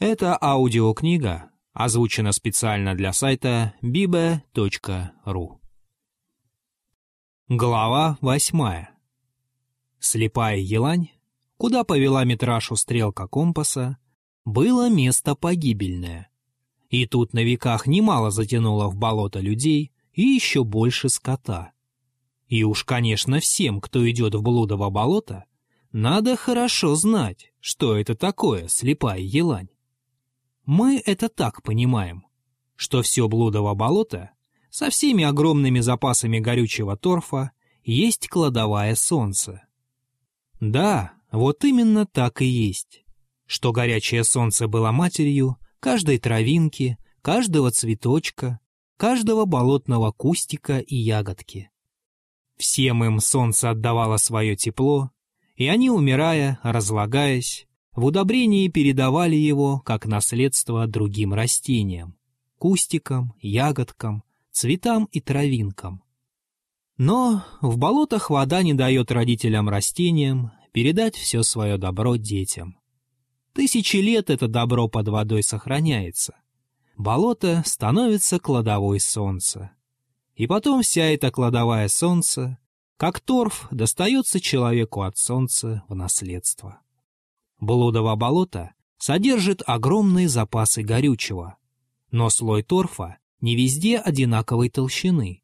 Эта аудиокнига озвучена специально для сайта bibe.ru. Глава восьмая. Слепая елань, куда повела Митрашу стрелка компаса, было место погибельное. И тут на веках немало затянуло в болото людей и еще больше скота. И уж, конечно, всем, кто идет в блудово болото, надо хорошо знать, что это такое слепая елань. Мы это так понимаем, что все блудово болото со всеми огромными запасами горючего торфа есть кладовая солнца. Да, вот именно так и есть, что горячее солнце было матерью каждой травинки, каждого цветочка, каждого болотного кустика и ягодки. Всем им солнце отдавало свое тепло, и они, умирая, разлагаясь, в удобрении передавали его как наследство другим растениям, кустикам, ягодкам, цветам и травинкам. Но в болотах вода не дает родителям-растениям передать все свое добро детям. Тысячи лет это добро под водой сохраняется. Болото становится кладовой солнца. И потом вся эта кладовая солнца, как торф, достается человеку от солнца в наследство. Блудово болото содержит огромные запасы горючего, но слой торфа не везде одинаковой толщины.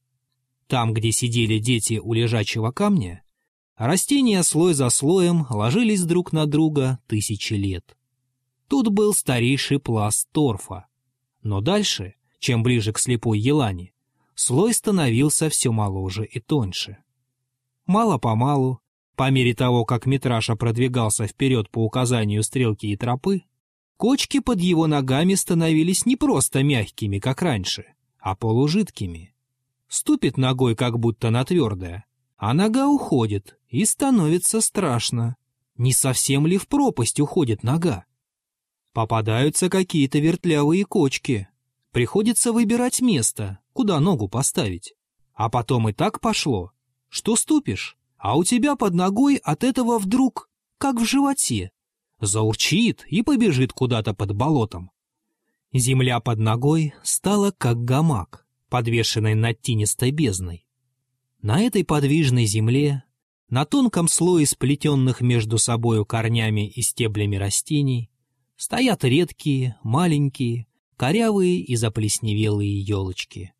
Там, где сидели дети у лежачего камня, растения слой за слоем ложились друг на друга тысячи лет. Тут был старейший пласт торфа. Но дальше, чем ближе к слепой елане, слой становился все моложе и тоньше. Мало-помалу по мере того, как Митраша продвигался вперед по указанию стрелки и тропы, кочки под его ногами становились не просто мягкими, как раньше, а полужидкими. Ступит ногой как будто на твердое, а нога уходит, и становится страшно. Не совсем ли в пропасть уходит нога? Попадаются какие-то вертлявые кочки. Приходится выбирать место, куда ногу поставить. А потом и так пошло, что ступишь, а у тебя под ногой от этого вдруг, как в животе, заурчит и побежит куда-то под болотом. Земля под ногой стала как гамак, подвешенный над тинистой бездной. На этой подвижной земле, на тонком слое сплетенных между собою корнями и стеблями растений, стоят редкие, маленькие, корявые и заплесневелые елочки.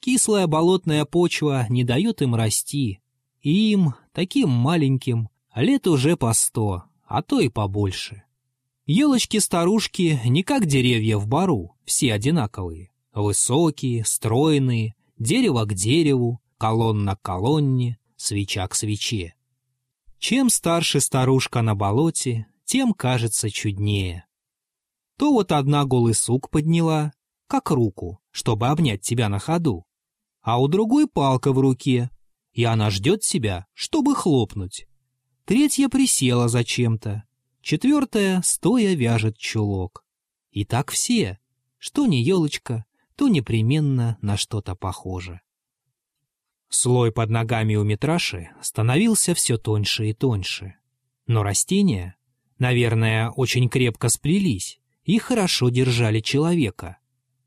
Кислая болотная почва не дает им расти, и им, таким маленьким, лет уже по сто, а то и побольше. Елочки-старушки не как деревья в бару, все одинаковые. Высокие, стройные, дерево к дереву, колонна к колонне, свеча к свече. Чем старше старушка на болоте, тем кажется чуднее. То вот одна голый сук подняла, как руку, чтобы обнять тебя на ходу, а у другой палка в руке, и она ждет себя, чтобы хлопнуть. Третья присела зачем-то, четвертая стоя вяжет чулок. И так все, что не елочка, то непременно на что-то похоже. Слой под ногами у Митраши становился все тоньше и тоньше. Но растения, наверное, очень крепко сплелись и хорошо держали человека.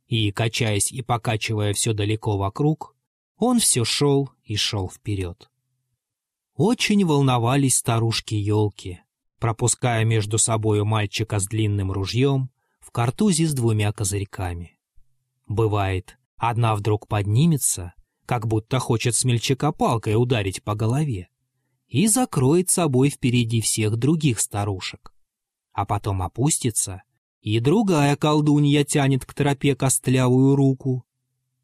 И, качаясь и покачивая все далеко вокруг, он все шел и шел вперед. Очень волновались старушки-елки, пропуская между собою мальчика с длинным ружьем в картузе с двумя козырьками. Бывает, одна вдруг поднимется, как будто хочет смельчака палкой ударить по голове, и закроет собой впереди всех других старушек. А потом опустится, и другая колдунья тянет к тропе костлявую руку.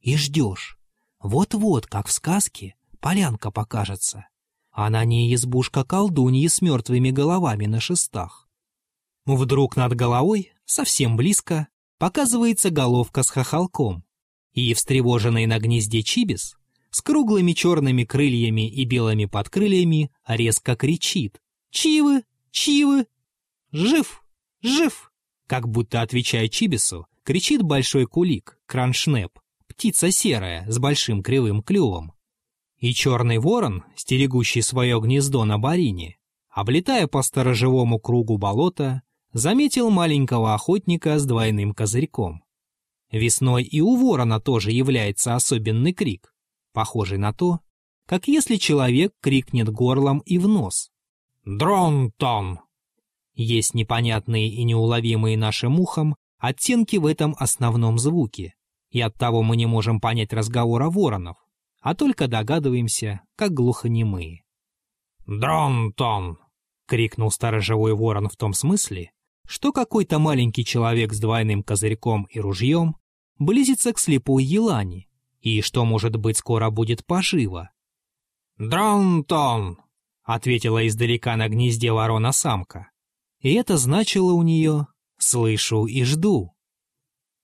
И ждешь, вот-вот, как в сказке, полянка покажется, а на ней избушка колдуньи с мертвыми головами на шестах. Вдруг над головой, совсем близко, показывается головка с хохолком, и встревоженный на гнезде чибис с круглыми черными крыльями и белыми подкрыльями резко кричит «Чивы! Чивы! Жив! Жив!» Как будто отвечая чибису, кричит большой кулик, краншнеп, птица серая с большим кривым клювом. И черный ворон, стерегущий свое гнездо на барине, облетая по сторожевому кругу болота, заметил маленького охотника с двойным козырьком. Весной и у ворона тоже является особенный крик, похожий на то, как если человек крикнет горлом и в нос. «Дронтон!» Есть непонятные и неуловимые нашим ухом оттенки в этом основном звуке, и оттого мы не можем понять разговора воронов, а только догадываемся, как глухонемые. «Дронтон!» — крикнул сторожевой ворон в том смысле, что какой-то маленький человек с двойным козырьком и ружьем близится к слепой елани, и что, может быть, скоро будет поживо. «Дронтон!» — ответила издалека на гнезде ворона-самка и это значило у нее «слышу и жду».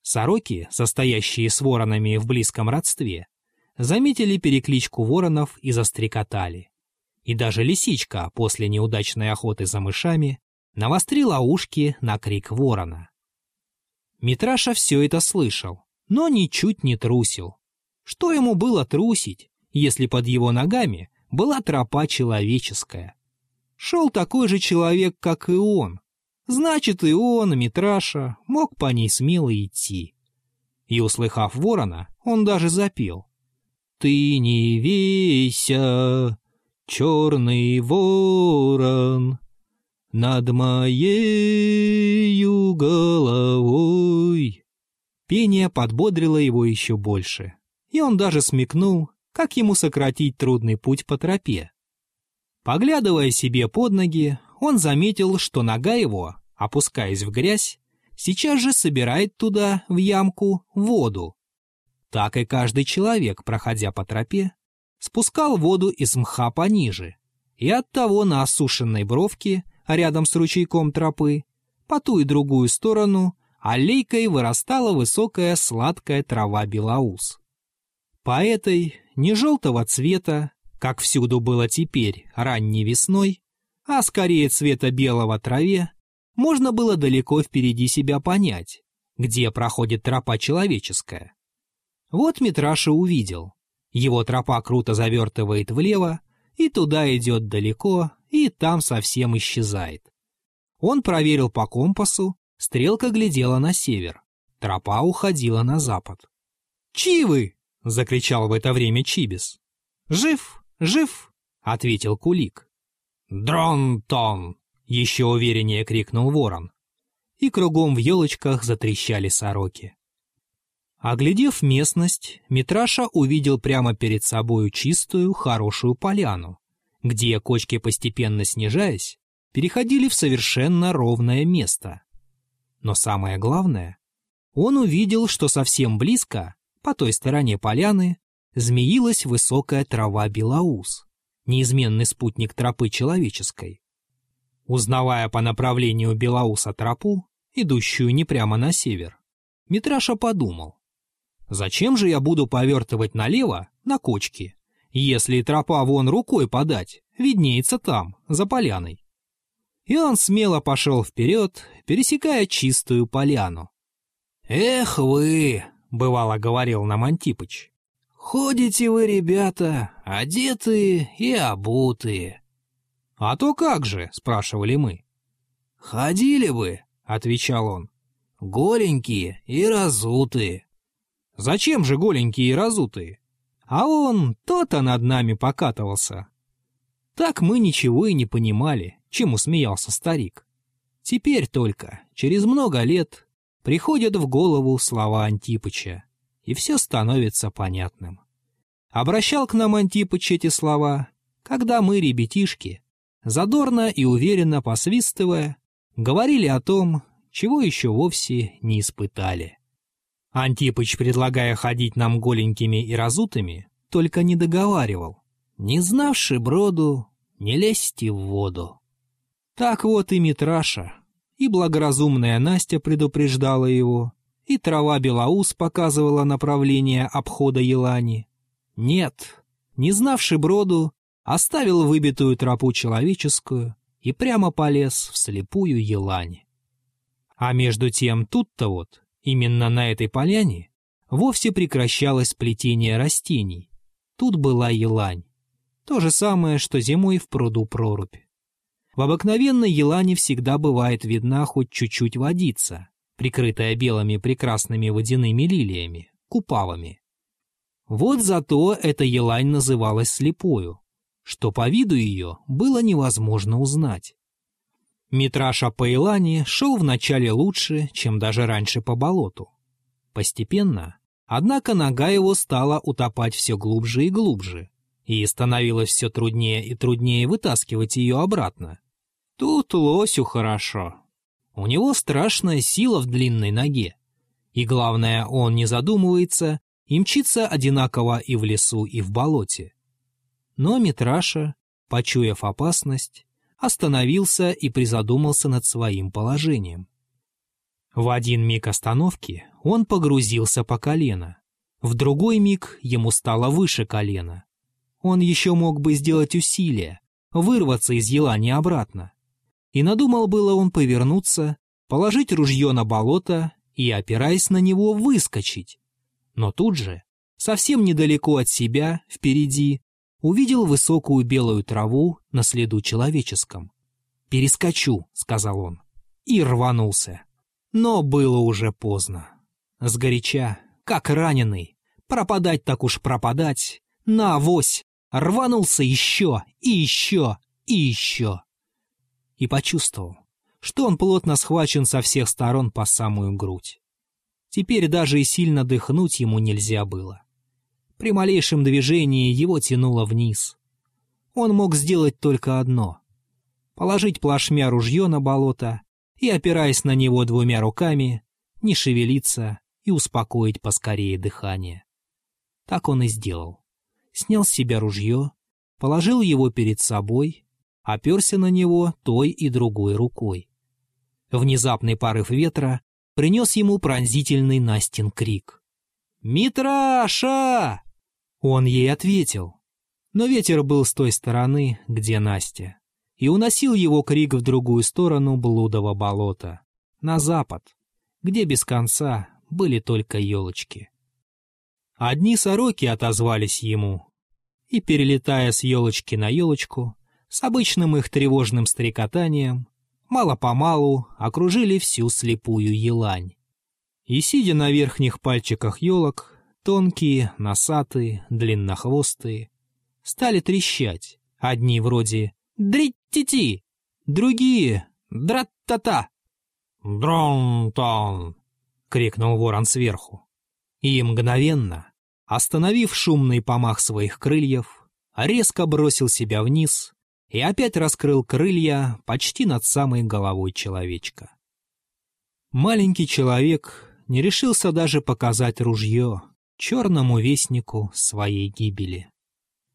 Сороки, состоящие с воронами в близком родстве, заметили перекличку воронов и застрекотали. И даже лисичка после неудачной охоты за мышами навострила ушки на крик ворона. Митраша все это слышал, но ничуть не трусил. Что ему было трусить, если под его ногами была тропа человеческая? шел такой же человек, как и он. Значит, и он, Митраша, мог по ней смело идти. И, услыхав ворона, он даже запел. «Ты не вейся, черный ворон, над моею головой». Пение подбодрило его еще больше, и он даже смекнул, как ему сократить трудный путь по тропе. Поглядывая себе под ноги, он заметил, что нога его, опускаясь в грязь, сейчас же собирает туда, в ямку, воду. Так и каждый человек, проходя по тропе, спускал воду из мха пониже, и оттого на осушенной бровке, рядом с ручейком тропы, по ту и другую сторону, аллейкой вырастала высокая сладкая трава белоус. По этой, не желтого цвета, как всюду было теперь, ранней весной, а скорее цвета белого траве, можно было далеко впереди себя понять, где проходит тропа человеческая. Вот Митраша увидел. Его тропа круто завертывает влево, и туда идет далеко, и там совсем исчезает. Он проверил по компасу, стрелка глядела на север, тропа уходила на запад. «Чивы!» — закричал в это время Чибис. «Жив!» «Жив!» — ответил Кулик. «Дрон-тон!» — еще увереннее крикнул ворон. И кругом в елочках затрещали сороки. Оглядев местность, Митраша увидел прямо перед собою чистую, хорошую поляну, где кочки, постепенно снижаясь, переходили в совершенно ровное место. Но самое главное, он увидел, что совсем близко, по той стороне поляны, змеилась высокая трава белоус, неизменный спутник тропы человеческой. Узнавая по направлению белоуса тропу, идущую не прямо на север, Митраша подумал, зачем же я буду повертывать налево на кочке, если тропа вон рукой подать, виднеется там, за поляной. И он смело пошел вперед, пересекая чистую поляну. «Эх вы!» — бывало говорил нам Антипыч. Ходите вы, ребята, одетые и обутые. — А то как же, — спрашивали мы. — Ходили бы, — отвечал он, — голенькие и разутые. — Зачем же голенькие и разутые? А он то-то над нами покатывался. Так мы ничего и не понимали, чему смеялся старик. Теперь только, через много лет, приходят в голову слова Антипыча и все становится понятным. Обращал к нам Антипыч эти слова, когда мы, ребятишки, задорно и уверенно посвистывая, говорили о том, чего еще вовсе не испытали. Антипыч, предлагая ходить нам голенькими и разутыми, только не договаривал. Не знавши броду, не лезьте в воду. Так вот и Митраша, и благоразумная Настя предупреждала его, и трава Белоус показывала направление обхода Елани. Нет, не знавший броду, оставил выбитую тропу человеческую и прямо полез в слепую Елань. А между тем тут-то вот, именно на этой поляне, вовсе прекращалось плетение растений. Тут была елань. То же самое, что зимой в пруду прорубь. В обыкновенной елане всегда бывает видна хоть чуть-чуть водица, прикрытая белыми прекрасными водяными лилиями, купавами. Вот зато эта елань называлась слепою, что по виду ее было невозможно узнать. Митраша по елане шел вначале лучше, чем даже раньше по болоту. Постепенно, однако нога его стала утопать все глубже и глубже, и становилось все труднее и труднее вытаскивать ее обратно. Тут лосю хорошо. У него страшная сила в длинной ноге. И главное, он не задумывается и мчится одинаково и в лесу, и в болоте. Но Митраша, почуяв опасность, остановился и призадумался над своим положением. В один миг остановки он погрузился по колено, в другой миг ему стало выше колена. Он еще мог бы сделать усилие, вырваться из елани обратно. И надумал было он повернуться, положить ружье на болото и, опираясь на него, выскочить. Но тут же, совсем недалеко от себя, впереди, увидел высокую белую траву на следу человеческом. «Перескочу», — сказал он, и рванулся. Но было уже поздно. Сгоряча, как раненый, пропадать так уж пропадать, на авось, рванулся еще и еще и еще. И почувствовал, что он плотно схвачен со всех сторон по самую грудь. Теперь даже и сильно дыхнуть ему нельзя было. При малейшем движении его тянуло вниз. Он мог сделать только одно — положить плашмя ружье на болото и, опираясь на него двумя руками, не шевелиться и успокоить поскорее дыхание. Так он и сделал. Снял с себя ружье, положил его перед собой, оперся на него той и другой рукой. Внезапный порыв ветра принес ему пронзительный Настин крик. «Митраша!» Он ей ответил. Но ветер был с той стороны, где Настя и уносил его крик в другую сторону блудого болота, на запад, где без конца были только елочки. Одни сороки отозвались ему, и, перелетая с елочки на елочку, с обычным их тревожным стрекотанием, мало-помалу окружили всю слепую елань. И, сидя на верхних пальчиках елок, тонкие, носатые, длиннохвостые, стали трещать, одни вроде Дрить-ти-ти! Другие — драт-та-та! «Дрон-тон!» — крикнул ворон сверху. И мгновенно, остановив шумный помах своих крыльев, резко бросил себя вниз и опять раскрыл крылья почти над самой головой человечка. Маленький человек не решился даже показать ружье черному вестнику своей гибели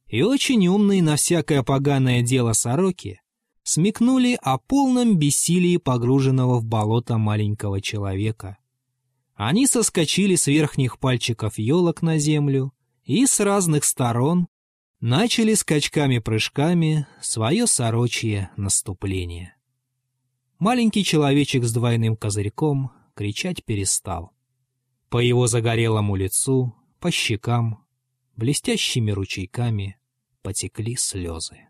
и очень умные на всякое поганое дело сороки смекнули о полном бессилии погруженного в болото маленького человека. Они соскочили с верхних пальчиков елок на землю и с разных сторон начали скачками-прыжками свое сорочье наступление. Маленький человечек с двойным козырьком кричать перестал. По его загорелому лицу, по щекам, блестящими ручейками потекли слезы.